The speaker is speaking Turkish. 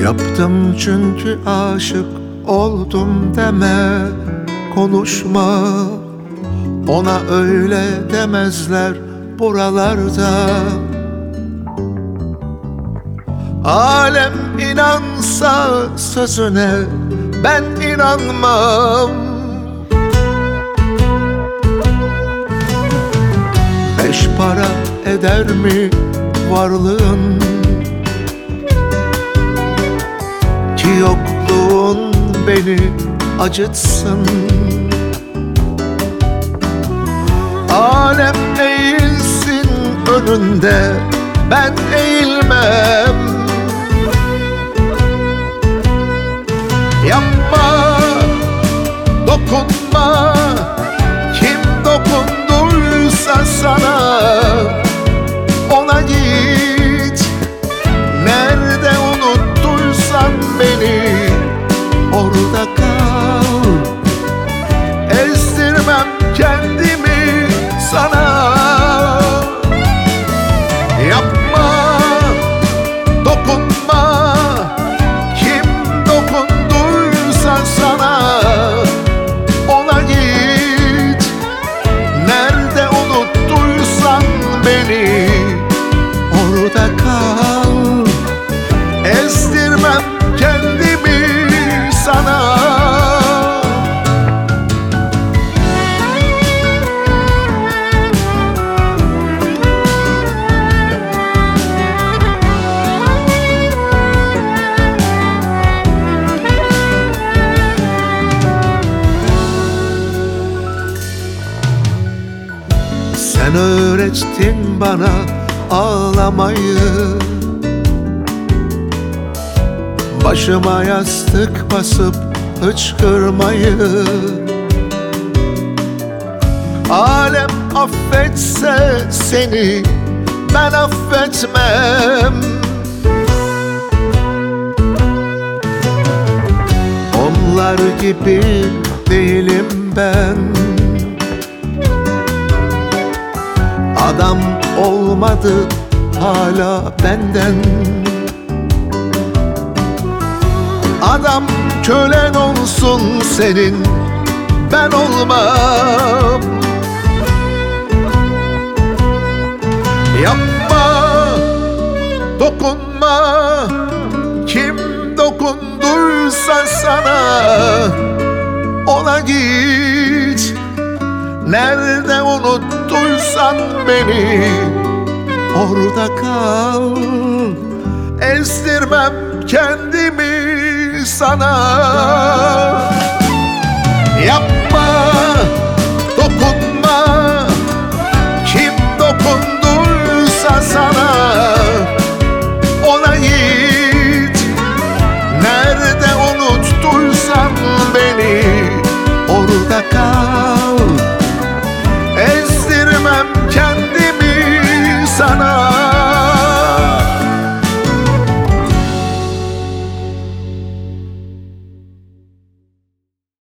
Yaptım çünkü aşık oldum deme Konuşma. Ona öyle demezler buralarda. Alem inansa sözüne ben inanmam. Beş para eder mi varlığın yokluğun beni acıtsın. Alem eğilsin önünde ben eğilmem Sen öğrettin bana ağlamayı. Başıma yastık basıp hıçkırmayı. Alem affetse seni ben affetmem. Onlar gibi değilim ben Adam olmadı hala benden. Adam kölen olsun senin ben olmam. Yapma dokunma kim dokunduysa sana ona git. Nerede unuttuysan beni. Orada kal. Ezdirmem kendimi sana